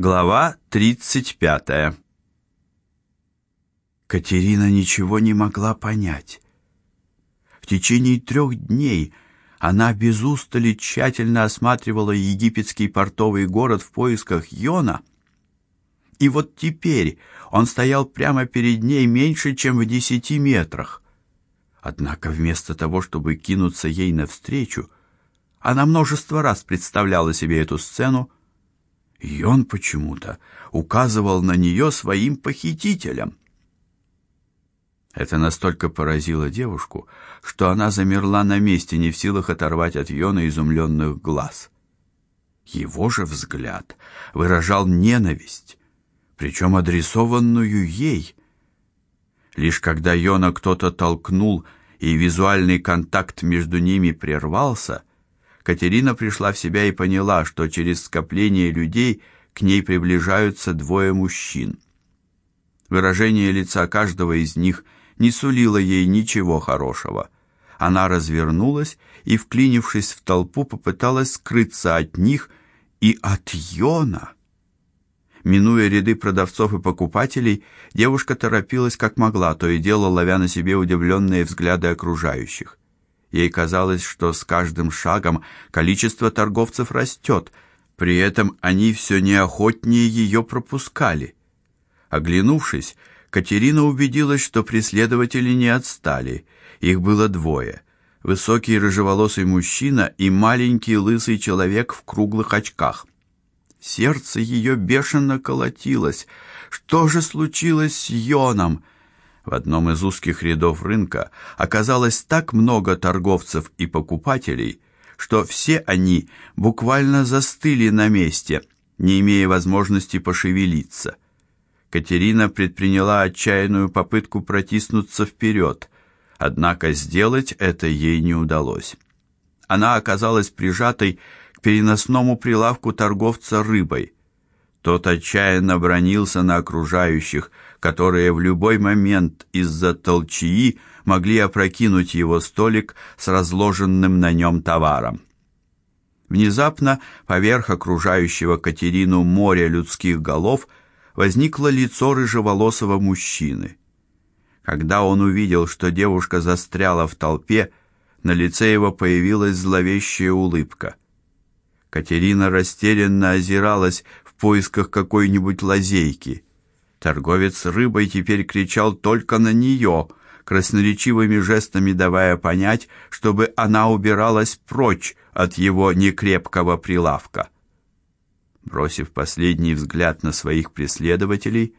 Глава 35. Катерина ничего не могла понять. В течение трех дней она без устали тщательно осматривала египетский портовый город в поисках Йона. И вот теперь он стоял прямо перед ней меньше, чем в десяти метрах. Однако вместо того, чтобы кинуться ей навстречу, она множество раз представляла себе эту сцену, и он почему-то указывал на нее своим похитителям. Это настолько поразило девушку, что она замерла на месте, не в силах оторвать от Йона изумленных глаз. Его же взгляд выражал ненависть, причем адресованную ей. Лишь когда Йона кто-то толкнул, и визуальный контакт между ними прервался, Катерина пришла в себя и поняла, что через скопление людей к ней приближаются двое мужчин. Выражение лица каждого из них не сулило ей ничего хорошего. Она развернулась и, вклинившись в толпу, попыталась скрыться от них и от Йона. Минуя ряды продавцов и покупателей, девушка торопилась как могла, то и дело ловя на себе удивленные взгляды окружающих. Ей казалось, что с каждым шагом количество торговцев растет, при этом они все неохотнее ее пропускали. Оглянувшись, Катерина убедилась, что преследователи не отстали. Их было двое: высокий рыжеволосый мужчина и маленький лысый человек в круглых очках. Сердце ее бешено колотилось. Что же случилось с Йоном? В одном из узких рядов рынка оказалось так много торговцев и покупателей, что все они буквально застыли на месте, не имея возможности пошевелиться. Катерина предприняла отчаянную попытку протиснуться вперед, однако сделать это ей не удалось. Она оказалась прижатой к переносному прилавку торговца рыбой. Тот отчаянно бронился на окружающих, которые в любой момент из-за толчии могли опрокинуть его столик с разложенным на нем товаром. Внезапно поверх окружающего Катерину моря людских голов возникло лицо рыжеволосого мужчины. Когда он увидел, что девушка застряла в толпе, на лице его появилась зловещая улыбка. Катерина растерянно озиралась в поисках какой-нибудь лазейки. Торговец рыбой теперь кричал только на нее, красноречивыми жестами давая понять, чтобы она убиралась прочь от его некрепкого прилавка. Бросив последний взгляд на своих преследователей,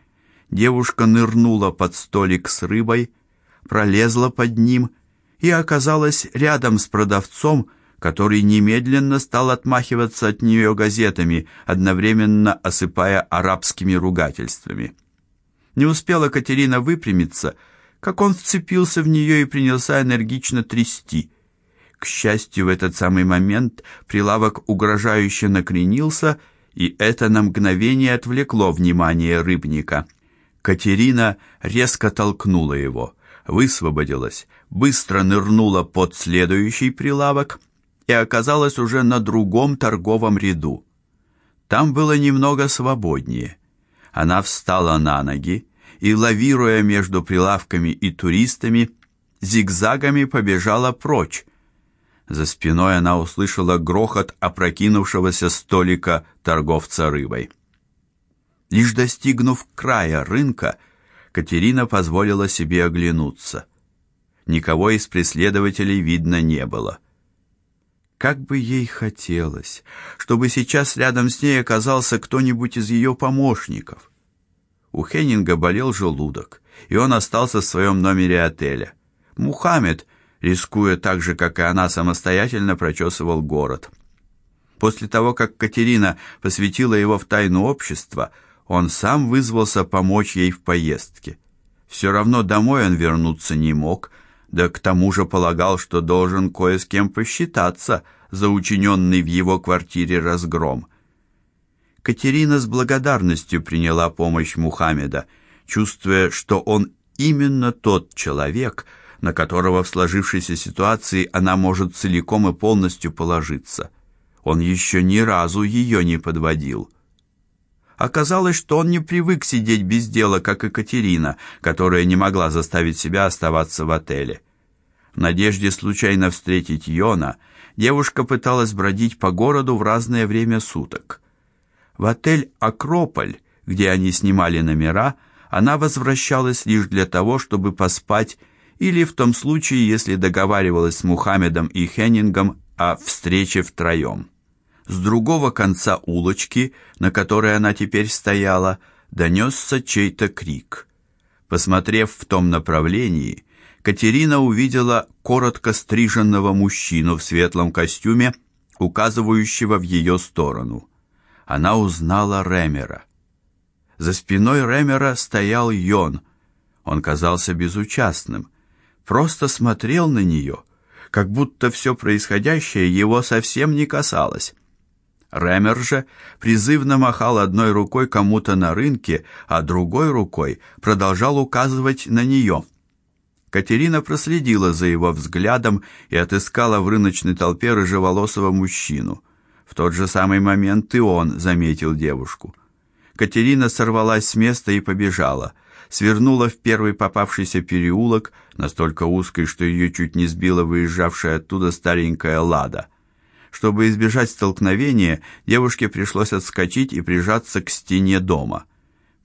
девушка нырнула под столик с рыбой, пролезла под ним и оказалась рядом с продавцом, который немедленно стал отмахиваться от нее газетами, одновременно осыпая арабскими ругательствами. Не успела Катерина выпрямиться, как он вцепился в нее и принялся энергично трясти. К счастью, в этот самый момент прилавок угрожающе накренился, и это на мгновение отвлекло внимание рыбника. Катерина резко толкнула его, высвободилась, быстро нырнула под следующий прилавок и оказалась уже на другом торговом ряду. Там было немного свободнее. Она встала на ноги и, лавируя между прилавками и туристами, зигзагами побежала прочь. За спиной она услышала грохот опрокинувшегося столика торговца рыбой. Лишь достигнув края рынка, Катерина позволила себе оглянуться. Никого из преследователей видно не было. Как бы ей хотелось, чтобы сейчас рядом с ней оказался кто-нибудь из ее помощников. У Хеннинга болел желудок, и он остался в своем номере отеля. Мухаммед, рискуя так же, как и она, самостоятельно прочесывал город. После того, как Катерина посвятила его в тайну общества, он сам вызвался помочь ей в поездке. Все равно домой он вернуться не мог, да к тому же полагал, что должен кое с кем посчитаться за учиненный в его квартире разгром. Катерина с благодарностью приняла помощь Мухаммеда, чувствуя, что он именно тот человек, на которого в сложившейся ситуации она может целиком и полностью положиться. Он еще ни разу ее не подводил. Оказалось, что он не привык сидеть без дела, как и Катерина, которая не могла заставить себя оставаться в отеле. В надежде случайно встретить Йона, девушка пыталась бродить по городу в разное время суток. В отель Акрополь, где они снимали номера, она возвращалась лишь для того, чтобы поспать или в том случае, если договаривалась с Мухаммедом и Хеннингом о встрече втроем. С другого конца улочки, на которой она теперь стояла, донесся чей-то крик. Посмотрев в том направлении, Катерина увидела коротко стриженного мужчину в светлом костюме, указывающего в ее сторону. Она узнала Ремера. За спиной Ремера стоял Йон. Он казался безучастным, просто смотрел на нее, как будто все происходящее его совсем не касалось. Ремер же призывно махал одной рукой кому-то на рынке, а другой рукой продолжал указывать на нее. Катерина проследила за его взглядом и отыскала в рыночной толпе рыжеволосого мужчину. В тот же самый момент и он заметил девушку. Катерина сорвалась с места и побежала, свернула в первый попавшийся переулок, настолько узкий, что ее чуть не сбила выезжавшая оттуда старенькая Лада. Чтобы избежать столкновения, девушке пришлось отскочить и прижаться к стене дома.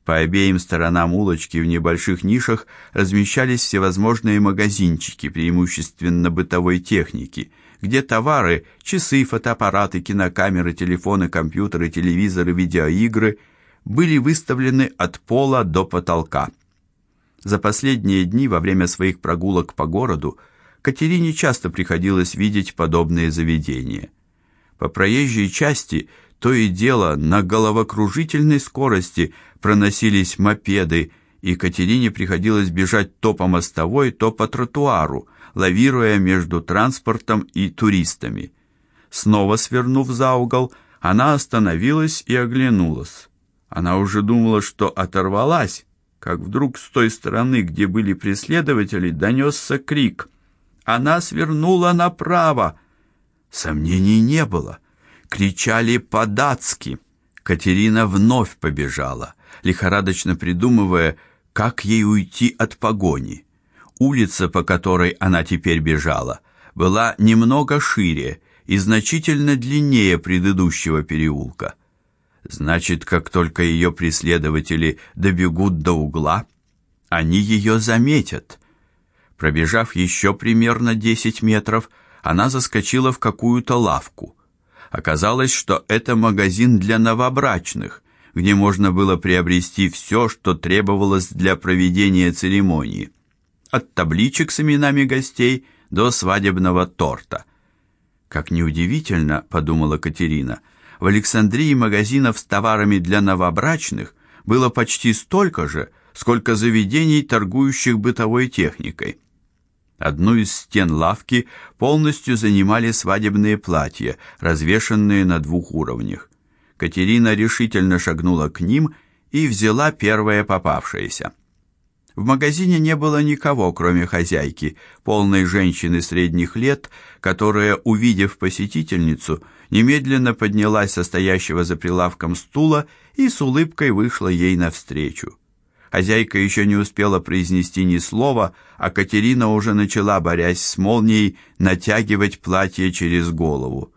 По обеим сторонам улочки в небольших нишах размещались всевозможные магазинчики, преимущественно бытовой техники, где товары, часы, фотоаппараты, кинокамеры, телефоны, компьютеры, телевизоры, видеоигры были выставлены от пола до потолка. За последние дни во время своих прогулок по городу Катерине часто приходилось видеть подобные заведения. По проезжей части то и дело на головокружительной скорости проносились мопеды, и Катерине приходилось бежать то по мостовой, то по тротуару, лавируя между транспортом и туристами. Снова свернув за угол, она остановилась и оглянулась. Она уже думала, что оторвалась, как вдруг с той стороны, где были преследователи, донесся крик. Она свернула направо. Сомнений не было. Кричали по-датски. Катерина вновь побежала, лихорадочно придумывая, как ей уйти от погони. Улица, по которой она теперь бежала, была немного шире и значительно длиннее предыдущего переулка. Значит, как только ее преследователи добегут до угла, они ее заметят. Пробежав еще примерно десять метров, она заскочила в какую-то лавку. Оказалось, что это магазин для новобрачных, где можно было приобрести все, что требовалось для проведения церемонии, от табличек с именами гостей до свадебного торта. Как неудивительно, подумала Катерина, в Александрии магазинов с товарами для новобрачных было почти столько же, сколько заведений, торгующих бытовой техникой. Одну из стен лавки полностью занимали свадебные платья, развешанные на двух уровнях. Катерина решительно шагнула к ним и взяла первое попавшееся. В магазине не было никого, кроме хозяйки, полной женщины средних лет, которая, увидев посетительницу, немедленно поднялась со стоящего за прилавком стула и с улыбкой вышла ей навстречу. Хозяйка еще не успела произнести ни слова, а Катерина уже начала, борясь с молнией, натягивать платье через голову.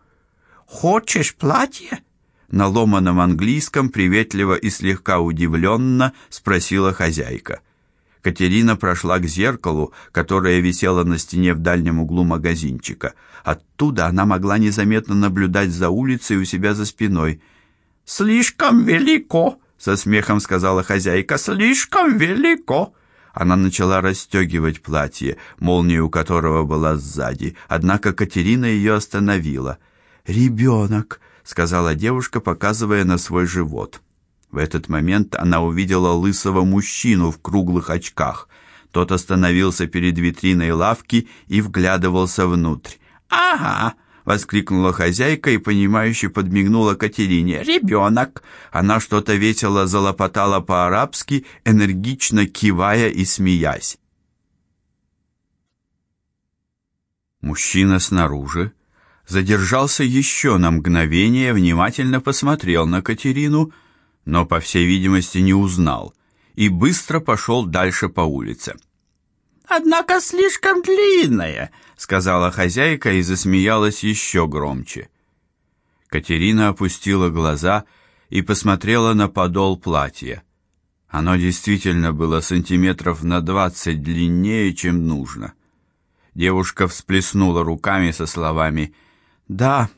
«Хочешь платье?» На ломаном английском приветливо и слегка удивленно спросила хозяйка. Катерина прошла к зеркалу, которое висело на стене в дальнем углу магазинчика. Оттуда она могла незаметно наблюдать за улицей у себя за спиной. «Слишком велико!» со смехом сказала хозяйка. Слишком велико. Она начала расстегивать платье, молния у которого была сзади. Однако Катерина ее остановила. «Ребенок», — сказала девушка, показывая на свой живот. В этот момент она увидела лысого мужчину в круглых очках. Тот остановился перед витриной лавки и вглядывался внутрь. «Ага», воскликнула хозяйка и понимающе подмигнула Катерине. Ребенок!» Она что-то весело залопотала по-арабски, энергично кивая и смеясь. Мужчина снаружи задержался еще на мгновение, внимательно посмотрел на Катерину, но, по всей видимости, не узнал и быстро пошел дальше по улице. «Однако слишком длинная», — сказала хозяйка и засмеялась еще громче. Катерина опустила глаза и посмотрела на подол платья. Оно действительно было сантиметров на двадцать длиннее, чем нужно. Девушка всплеснула руками со словами «Да,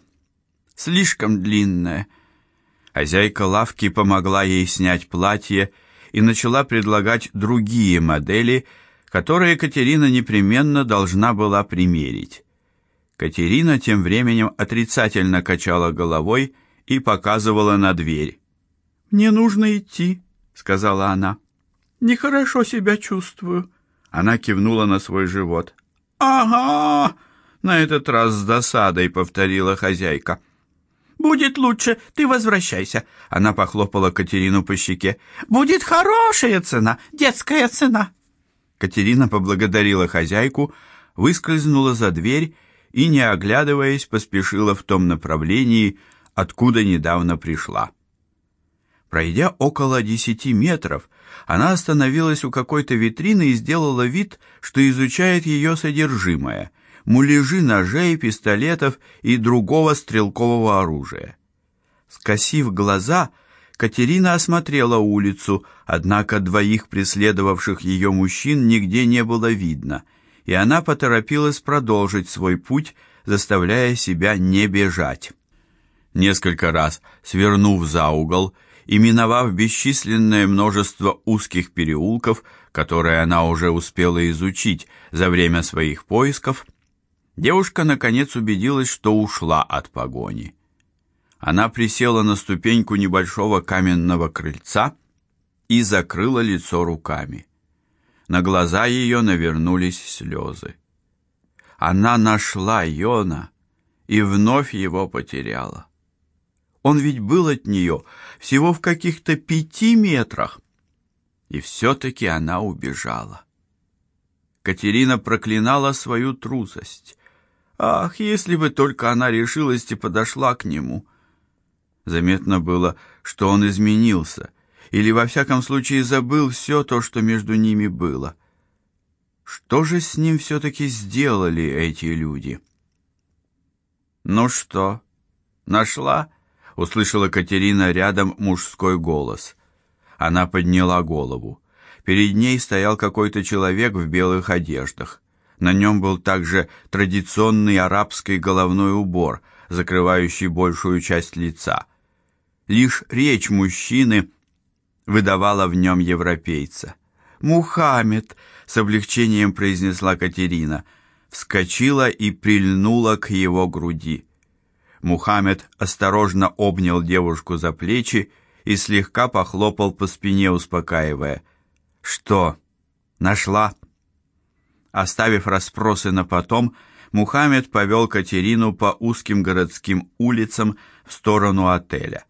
слишком длинное». Хозяйка лавки помогла ей снять платье и начала предлагать другие модели, которые Катерина непременно должна была примерить. Катерина тем временем отрицательно качала головой и показывала на дверь. «Мне нужно идти», — сказала она. «Нехорошо себя чувствую». Она кивнула на свой живот. «Ага!» — на этот раз с досадой повторила хозяйка. «Будет лучше, ты возвращайся!» Она похлопала Катерину по щеке. «Будет хорошая цена, детская цена!» Катерина поблагодарила хозяйку, выскользнула за дверь и, не оглядываясь, поспешила в том направлении, откуда недавно пришла. Пройдя около десяти метров, она остановилась у какой-то витрины и сделала вид, что изучает ее содержимое: муляжи ножей, пистолетов и другого стрелкового оружия. Скосив глаза, Катерина осмотрела улицу, однако двоих преследовавших ее мужчин нигде не было видно, и она поторопилась продолжить свой путь, заставляя себя не бежать. Несколько раз, свернув за угол, и миновав бесчисленное множество узких переулков, которые она уже успела изучить за время своих поисков, девушка наконец убедилась, что ушла от погони. Она присела на ступеньку небольшого каменного крыльца и закрыла лицо руками. На глаза ее навернулись слезы. Она нашла Йона и вновь его потеряла. Он ведь был от нее всего в каких-то пяти метрах. И все-таки она убежала. Катерина проклинала свою трусость. Ах, если бы только она решилась и подошла к нему. Заметно было, что он изменился, или во всяком случае забыл все то, что между ними было. Что же с ним все-таки сделали эти люди? «Ну что, нашла?» услышала Катерина рядом мужской голос. Она подняла голову. Перед ней стоял какой-то человек в белых одеждах. На нем был также традиционный арабский головной убор, закрывающий большую часть лица. Лишь речь мужчины выдавала в нем европейца. «Мухаммед!» — с облегчением произнесла Катерина. Вскочила и прильнула к его груди. Мухаммед осторожно обнял девушку за плечи и слегка похлопал по спине, успокаивая. «Что, нашла?» Оставив расспросы на потом, Мухаммед повел Катерину по узким городским улицам в сторону отеля.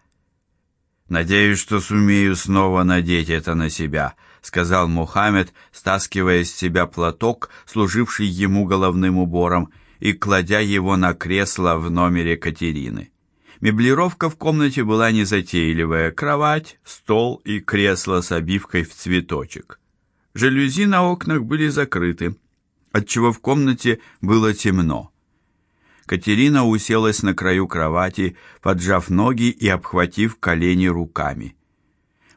«Надеюсь, что сумею снова надеть это на себя», — сказал Мухаммед, стаскивая с себя платок, служивший ему головным убором, и кладя его на кресло в номере Катерины. Меблировка в комнате была незатейливая: кровать, стол и кресло с обивкой в цветочек. Жалюзи на окнах были закрыты, отчего в комнате было темно. Катерина уселась на краю кровати, поджав ноги и обхватив колени руками.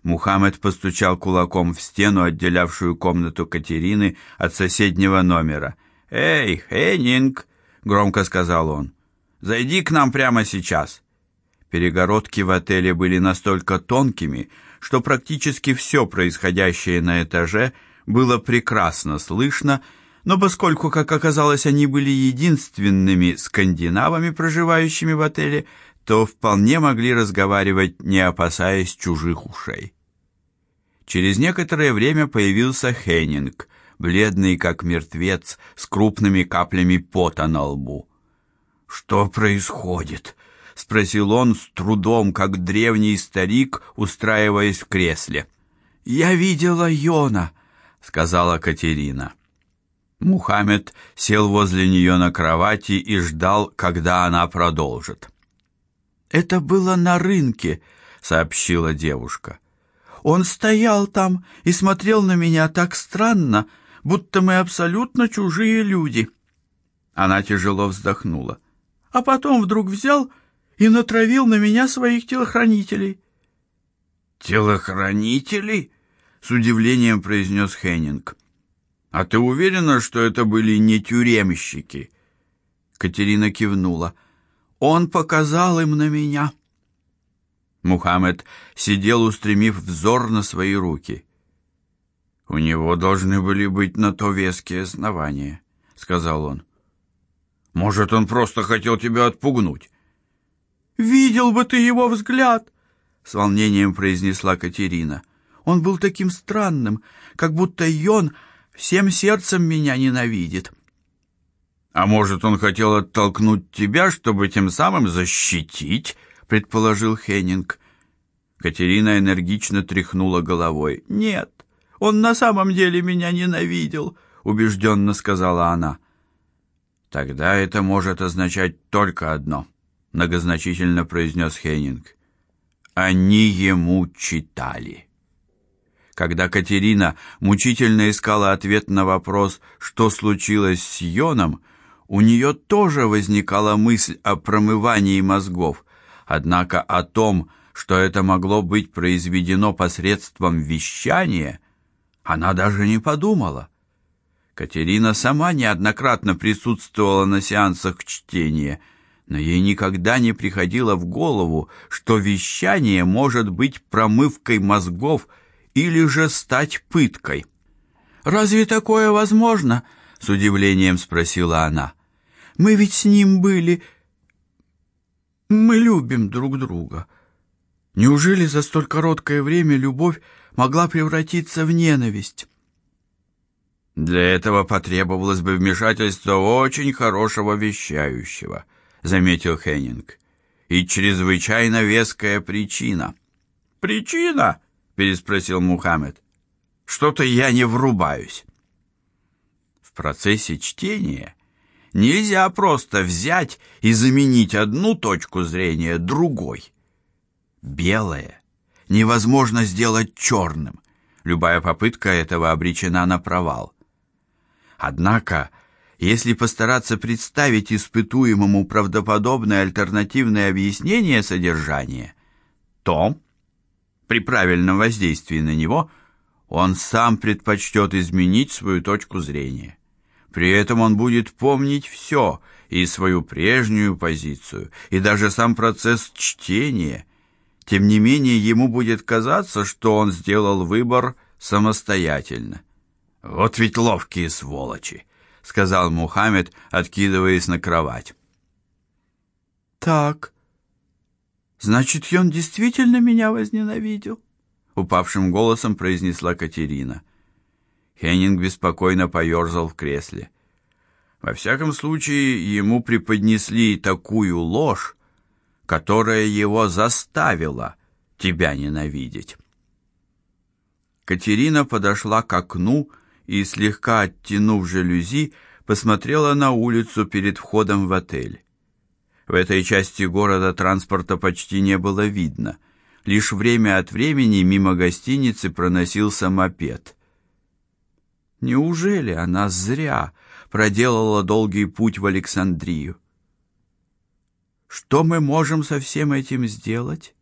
Мухаммед постучал кулаком в стену, отделявшую комнату Катерины от соседнего номера. "Эй, Хеннинг!" громко сказал он. Зайди к нам прямо сейчас. Перегородки в отеле были настолько тонкими, что практически все происходящее на этаже было прекрасно слышно, но поскольку, как оказалось, они были единственными скандинавами, проживающими в отеле, то вполне могли разговаривать, не опасаясь чужих ушей. Через некоторое время появился Хеннинг, бледный как мертвец, с крупными каплями пота на лбу. Что происходит? спросил он с трудом, как древний старик, устраиваясь в кресле. Я видела Йона, сказала Катерина. Мухаммед сел возле нее на кровати и ждал, когда она продолжит. Это было на рынке, сообщила девушка. Он стоял там и смотрел на меня так странно, будто мы абсолютно чужие люди. Она тяжело вздохнула. А потом вдруг взял и натравил на меня своих телохранителей. Телохранителей? С удивлением произнес Хеннинг. А ты уверена, что это были не тюремщики? Катерина кивнула. Он показал им на меня. Мухаммед сидел, устремив взор на свои руки. У него должны были быть на то веские основания, сказал он. Может, он просто хотел тебя отпугнуть? Видел бы ты его взгляд, с волнением произнесла Катерина. Он был таким странным, как будто Йон всем сердцем меня ненавидит. А может, он хотел оттолкнуть тебя, чтобы тем самым защитить, предположил Хеннинг. Катерина энергично тряхнула головой. Нет, он на самом деле меня ненавидел, убежденно сказала она. Тогда это может означать только одно, многозначительно произнес Хеннинг. Они ему читали. Когда Катерина мучительно искала ответ на вопрос, что случилось с Йоном, у нее тоже возникала мысль о промывании мозгов, однако о том, что это могло быть произведено посредством вещания, она даже не подумала. Катерина сама неоднократно присутствовала на сеансах чтения, но ей никогда не приходило в голову, что вещание может быть промывкой мозгов или же стать пыткой. Разве такое возможно? с удивлением спросила она. Мы ведь с ним были мы любим друг друга. Неужели за столь короткое время любовь могла превратиться в ненависть? Для этого потребовалось бы вмешательство очень хорошего вещающего, заметил Хеннинг. И чрезвычайно веская причина. Причина? Переспросил Мухаммед. Что-то я не врубаюсь. В процессе чтения нельзя просто взять и заменить одну точку зрения другой. Белое невозможно сделать черным. Любая попытка этого обречена на провал. Однако, если постараться представить испытуемому правдоподобное альтернативное объяснение содержания, то при правильном воздействии на него он сам предпочтет изменить свою точку зрения. При этом он будет помнить все, и свою прежнюю позицию, и даже сам процесс чтения. Тем не менее, ему будет казаться, что он сделал выбор самостоятельно. Вот ведь ловкие сволочи, сказал Мухаммед, откидываясь на кровать. Так. Значит, он действительно меня возненавидел, упавшим голосом произнесла Катерина. Хеннинг беспокойно поерзал в кресле. Во всяком случае, ему преподнесли такую ложь, которая его заставила тебя ненавидеть. Катерина подошла к окну и, слегка оттянув жалюзи, посмотрела на улицу перед входом в отель. В этой части города транспорта почти не было видно. Лишь время от времени мимо гостиницы проносился мопед. Неужели она зря проделала долгий путь в Александрию? Что мы можем со всем этим сделать?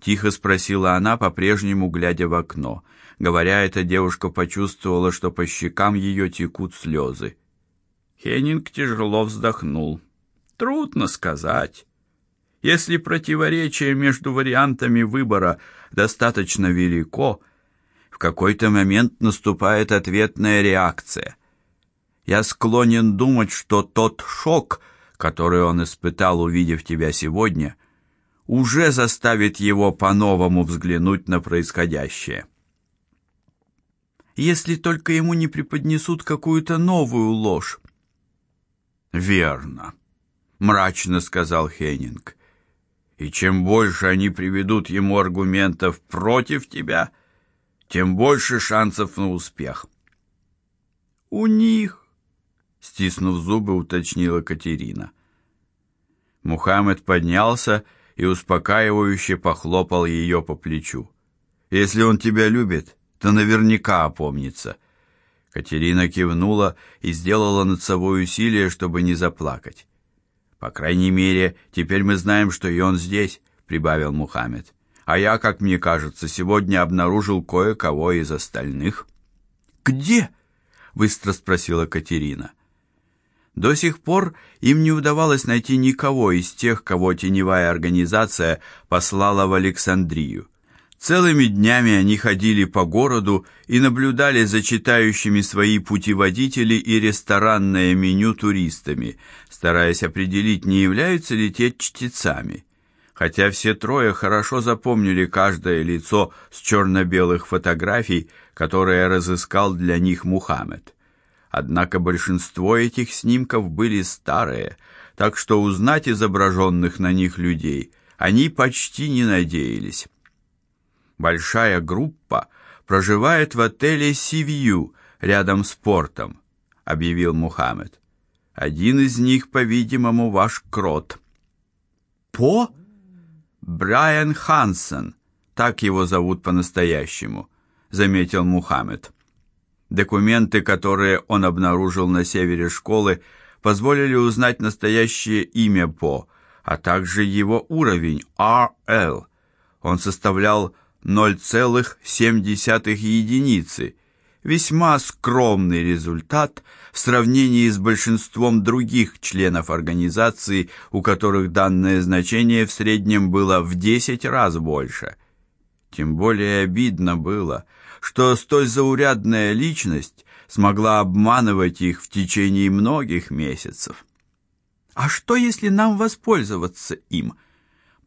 тихо спросила она, по-прежнему глядя в окно. Говоря это, девушка почувствовала, что по щекам ее текут слезы. Хеннинг тяжело вздохнул. Трудно сказать. Если противоречие между вариантами выбора достаточно велико, в какой-то момент наступает ответная реакция. Я склонен думать, что тот шок, который он испытал, увидев тебя сегодня, уже заставит его по-новому взглянуть на происходящее если только ему не преподнесут какую-то новую ложь. Верно, мрачно сказал Хеннинг. И чем больше они приведут ему аргументов против тебя, тем больше шансов на успех. У них, стиснув зубы, уточнила Катерина. Мухаммед поднялся и успокаивающе похлопал ее по плечу. Если он тебя любит, то наверняка опомнится. Катерина кивнула и сделала над собой усилие, чтобы не заплакать. По крайней мере, теперь мы знаем, что и он здесь, прибавил Мухаммед. А я, как мне кажется, сегодня обнаружил кое-кого из остальных. Где? быстро спросила Катерина. До сих пор им не удавалось найти никого из тех, кого теневая организация послала в Александрию. Целыми днями они ходили по городу и наблюдали за читающими свои путеводители и ресторанное меню туристами, стараясь определить, не являются ли те чтецами. Хотя все трое хорошо запомнили каждое лицо с черно белых фотографий, которые разыскал для них Мухаммед. Однако большинство этих снимков были старые, так что узнать изображенных на них людей они почти не надеялись большая группа проживает в отеле Сивью рядом с портом, объявил Мухаммед. Один из них, по-видимому, ваш крот. По Брайан Хансен, так его зовут по-настоящему, заметил Мухаммед. Документы, которые он обнаружил на севере школы, позволили узнать настоящее имя По, а также его уровень RL. Он составлял 0,7 единицы. Весьма скромный результат в сравнении с большинством других членов организации, у которых данное значение в среднем было в 10 раз больше. Тем более обидно было, что столь заурядная личность смогла обманывать их в течение многих месяцев. А что если нам воспользоваться им?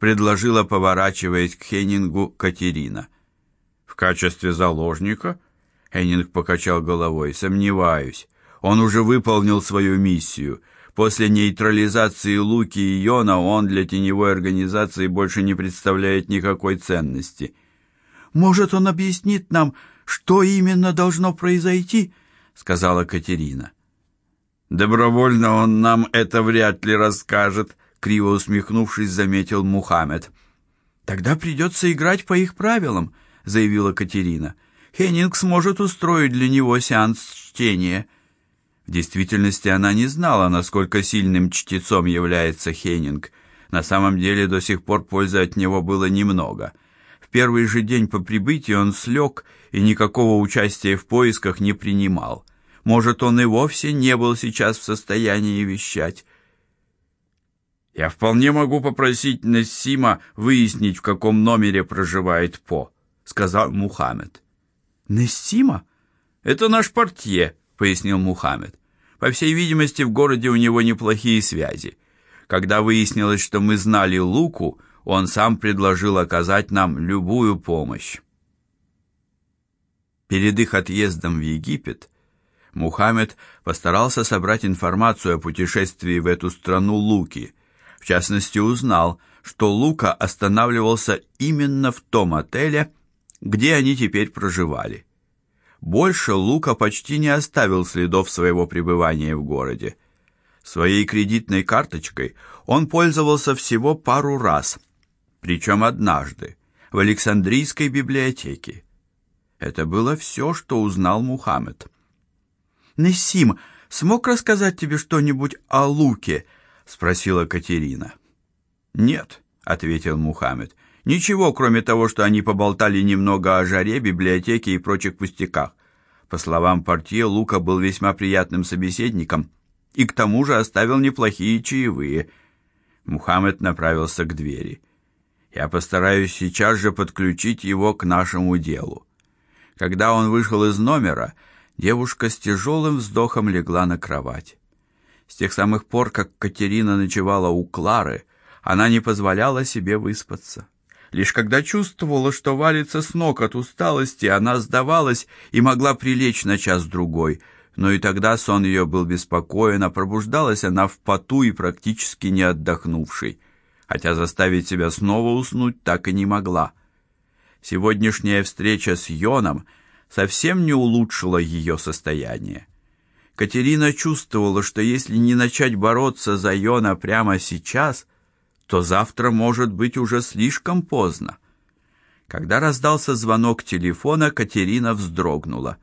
Предложила, поворачиваясь к Хеннингу Катерина. В качестве заложника? Хеннинг покачал головой. Сомневаюсь. Он уже выполнил свою миссию. После нейтрализации Луки и Йона он для теневой организации больше не представляет никакой ценности. Может, он объяснит нам, что именно должно произойти, сказала Катерина. Добровольно он нам это вряд ли расскажет, криво усмехнувшись, заметил Мухаммед. Тогда придется играть по их правилам, заявила Катерина. Хеннинг сможет устроить для него сеанс чтения. В действительности она не знала, насколько сильным чтецом является Хеннинг. На самом деле до сих пор пользы от него было немного. В первый же день по прибытии он слег и никакого участия в поисках не принимал. Может, он и вовсе не был сейчас в состоянии вещать. Я вполне могу попросить Нессима выяснить, в каком номере проживает По, сказал Мухаммед. Нессима? Это наш портье, пояснил Мухаммед. По всей видимости, в городе у него неплохие связи. Когда выяснилось, что мы знали Луку, он сам предложил оказать нам любую помощь. Перед их отъездом в Египет Мухаммед постарался собрать информацию о путешествии в эту страну Луки в частности, узнал, что Лука останавливался именно в том отеле, где они теперь проживали. Больше Лука почти не оставил следов своего пребывания в городе. Своей кредитной карточкой он пользовался всего пару раз, причем однажды в Александрийской библиотеке. Это было все, что узнал Мухаммед. Несим смог рассказать тебе что-нибудь о Луке? Спросила Катерина. Нет, ответил Мухаммед. Ничего, кроме того, что они поболтали немного о жаре, библиотеке и прочих пустяках. По словам портье, Лука был весьма приятным собеседником и к тому же оставил неплохие чаевые. Мухаммед направился к двери. Я постараюсь сейчас же подключить его к нашему делу. Когда он вышел из номера, девушка с тяжелым вздохом легла на кровать. С тех самых пор, как Катерина ночевала у Клары, она не позволяла себе выспаться. Лишь когда чувствовала, что валится с ног от усталости, она сдавалась и могла прилечь на час-другой, но и тогда сон ее был беспокоен, а пробуждалась она в поту и практически не отдохнувшей, хотя заставить себя снова уснуть так и не могла. Сегодняшняя встреча с Йоном совсем не улучшила ее состояние. Катерина чувствовала, что если не начать бороться за Йона прямо сейчас, то завтра может быть уже слишком поздно. Когда раздался звонок телефона, Катерина вздрогнула.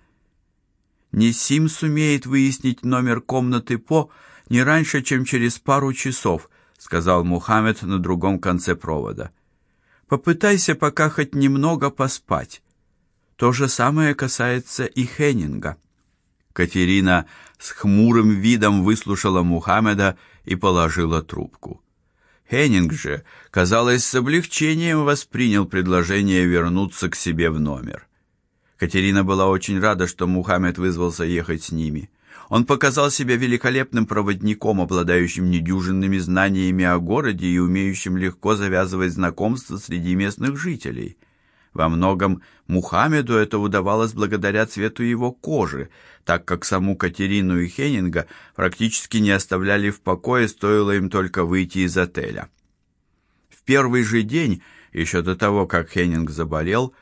Несим сумеет выяснить номер комнаты По не раньше, чем через пару часов, сказал Мухаммед на другом конце провода. Попытайся пока хоть немного поспать. То же самое касается и Хеннинга. Катерина с хмурым видом выслушала Мухаммеда и положила трубку. Хеннинг же, казалось, с облегчением воспринял предложение вернуться к себе в номер. Катерина была очень рада, что Мухаммед вызвался ехать с ними. Он показал себя великолепным проводником, обладающим недюжинными знаниями о городе и умеющим легко завязывать знакомства среди местных жителей. Во многом Мухаммеду это удавалось благодаря цвету его кожи, так как саму Катерину и Хеннинга практически не оставляли в покое, стоило им только выйти из отеля. В первый же день, еще до того, как Хеннинг заболел,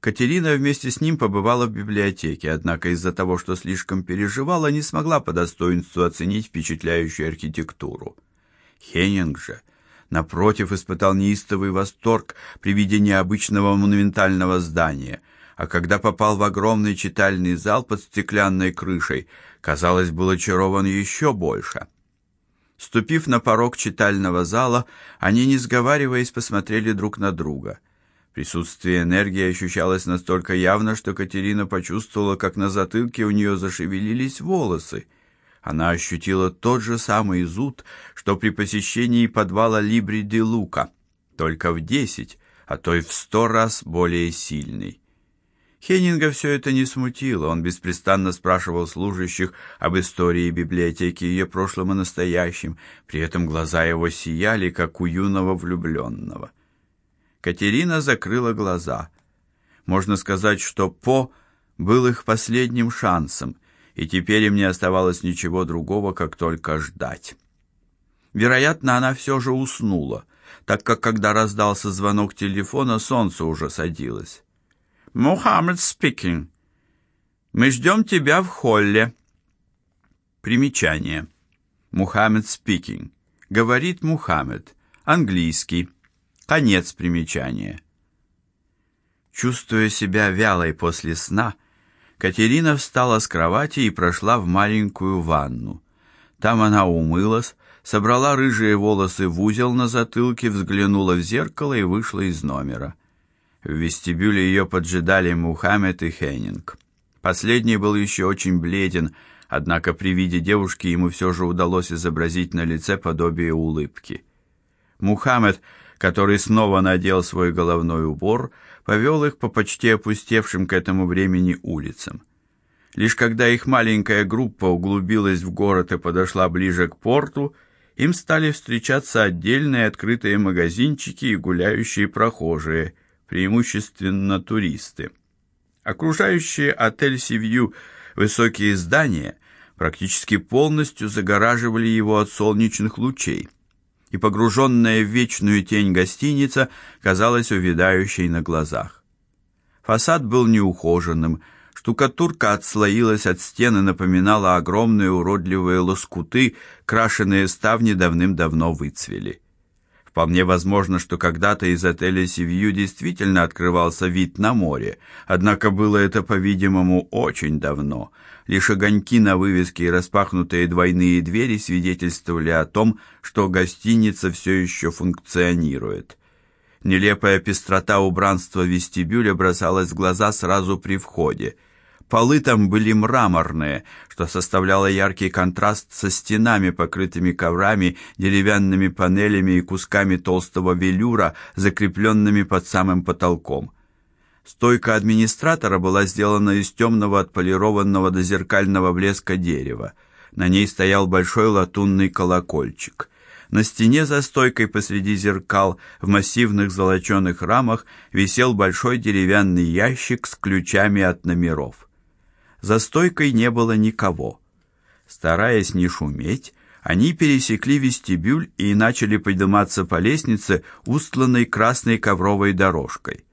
Катерина вместе с ним побывала в библиотеке, однако из-за того, что слишком переживала, не смогла по достоинству оценить впечатляющую архитектуру. Хеннинг же напротив испытал неистовый восторг при виде необычного монументального здания, а когда попал в огромный читальный зал под стеклянной крышей, казалось, был очарован еще больше. Ступив на порог читального зала, они, не сговариваясь, посмотрели друг на друга. Присутствие энергии ощущалось настолько явно, что Катерина почувствовала, как на затылке у нее зашевелились волосы. Она ощутила тот же самый зуд, что при посещении подвала Либри де Лука, только в десять, а то и в сто раз более сильный. Хеннинга все это не смутило. Он беспрестанно спрашивал служащих об истории библиотеки, ее прошлом и настоящем. При этом глаза его сияли, как у юного влюбленного. Катерина закрыла глаза. Можно сказать, что По был их последним шансом, и теперь им не оставалось ничего другого, как только ждать. Вероятно, она все же уснула, так как когда раздался звонок телефона, солнце уже садилось. Мухаммед speaking. Мы ждем тебя в холле. Примечание. Мухаммед speaking. Говорит Мухаммед. Английский. Конец примечания. Чувствуя себя вялой после сна, Катерина встала с кровати и прошла в маленькую ванну. Там она умылась, собрала рыжие волосы в узел на затылке, взглянула в зеркало и вышла из номера. В вестибюле ее поджидали Мухаммед и Хеннинг. Последний был еще очень бледен, однако при виде девушки ему все же удалось изобразить на лице подобие улыбки. Мухаммед который снова надел свой головной убор, повел их по почти опустевшим к этому времени улицам. Лишь когда их маленькая группа углубилась в город и подошла ближе к порту, им стали встречаться отдельные открытые магазинчики и гуляющие прохожие, преимущественно туристы. Окружающие отель Сивью высокие здания практически полностью загораживали его от солнечных лучей и погруженная в вечную тень гостиница казалась увядающей на глазах. Фасад был неухоженным, штукатурка отслоилась от стен и напоминала огромные уродливые лоскуты, крашеные ставни давным-давно выцвели. Вполне возможно, что когда-то из отеля Сивью действительно открывался вид на море, однако было это, по-видимому, очень давно. Лишь огоньки на вывеске и распахнутые двойные двери свидетельствовали о том, что гостиница все еще функционирует. Нелепая пестрота убранства вестибюля бросалась в глаза сразу при входе. Полы там были мраморные, что составляло яркий контраст со стенами, покрытыми коврами, деревянными панелями и кусками толстого велюра, закрепленными под самым потолком. Стойка администратора была сделана из темного отполированного до зеркального блеска дерева. На ней стоял большой латунный колокольчик. На стене за стойкой посреди зеркал в массивных золоченых рамах висел большой деревянный ящик с ключами от номеров. За стойкой не было никого. Стараясь не шуметь, они пересекли вестибюль и начали подниматься по лестнице, устланной красной ковровой дорожкой.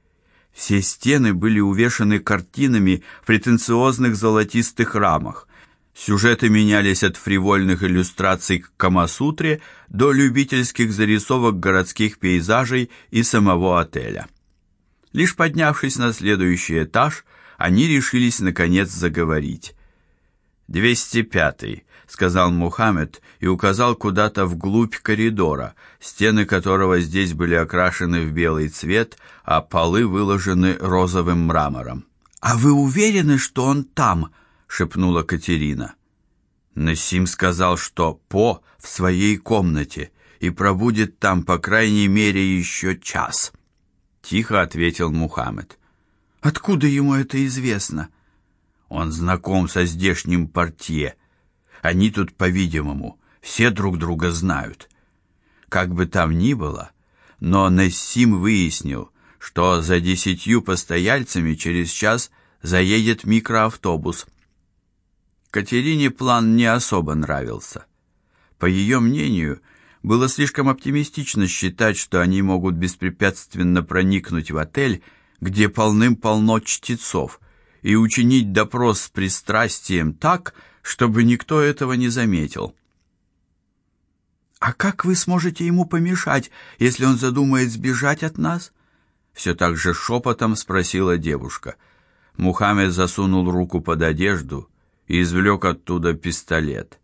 Все стены были увешаны картинами в претенциозных золотистых рамах. Сюжеты менялись от фривольных иллюстраций к Камасутре до любительских зарисовок городских пейзажей и самого отеля. Лишь поднявшись на следующий этаж, они решились наконец заговорить. «Двести пятый», — сказал Мухаммед и указал куда-то вглубь коридора, стены которого здесь были окрашены в белый цвет, а полы выложены розовым мрамором. «А вы уверены, что он там?» — шепнула Катерина. Насим сказал, что По в своей комнате и пробудет там по крайней мере еще час. Тихо ответил Мухаммед. Откуда ему это известно? Он знаком со здешним портье. Они тут, по-видимому, все друг друга знают. Как бы там ни было, но Насим выяснил, что за десятью постояльцами через час заедет микроавтобус, Катерине план не особо нравился. По ее мнению, было слишком оптимистично считать, что они могут беспрепятственно проникнуть в отель, где полным-полно чтецов, и учинить допрос с пристрастием так, чтобы никто этого не заметил. А как вы сможете ему помешать, если он задумает сбежать от нас? Все так же шепотом спросила девушка. Мухаммед засунул руку под одежду и извлек оттуда пистолет.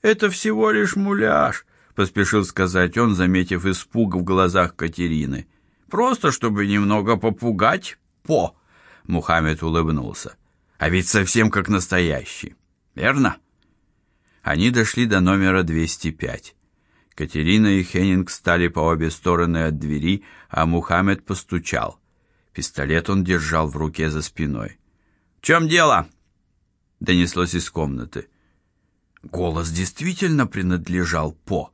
Это всего лишь муляж, поспешил сказать он, заметив испуг в глазах Катерины. Просто чтобы немного попугать По. Мухаммед улыбнулся. А ведь совсем как настоящий. Верно? Они дошли до номера 205. Катерина и Хеннинг стали по обе стороны от двери, а Мухаммед постучал. Пистолет он держал в руке за спиной. "В чем дело?" донеслось из комнаты. Голос действительно принадлежал По.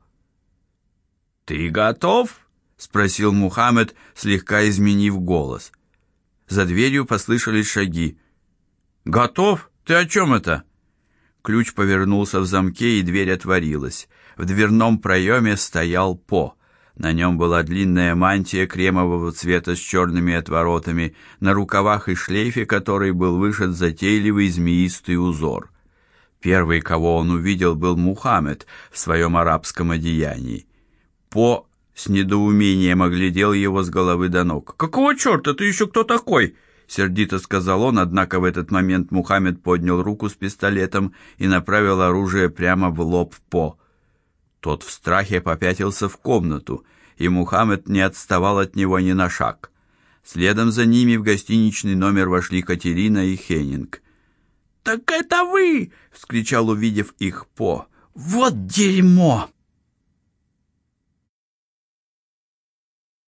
Ты готов? спросил Мухаммед, слегка изменив голос. За дверью послышались шаги. Готов? Ты о чем это? Ключ повернулся в замке, и дверь отворилась. В дверном проеме стоял По. На нем была длинная мантия кремового цвета с черными отворотами, на рукавах и шлейфе которой был вышит затейливый змеистый узор. Первый, кого он увидел, был Мухаммед в своем арабском одеянии. По с недоумением оглядел его с головы до ног. "Какого черта ты еще кто такой?" сердито сказал он, однако в этот момент Мухаммед поднял руку с пистолетом и направил оружие прямо в лоб По. Тот в страхе попятился в комнату, и Мухаммед не отставал от него ни на шаг. Следом за ними в гостиничный номер вошли Катерина и Хеннинг. "Так это вы!" вскричал, увидев их По. "Вот дерьмо!"